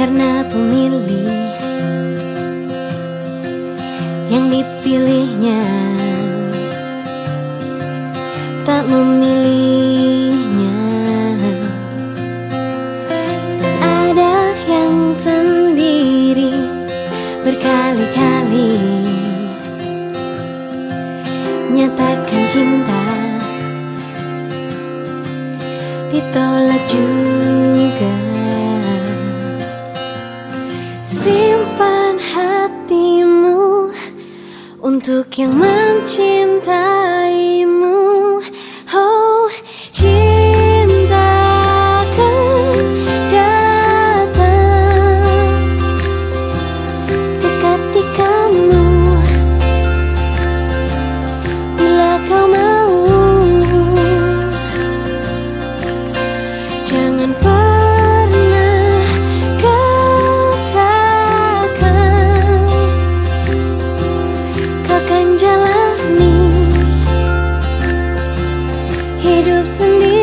karena pemilih yang dipilihnya tak memilih. untuk yang mencintai hidup sendiri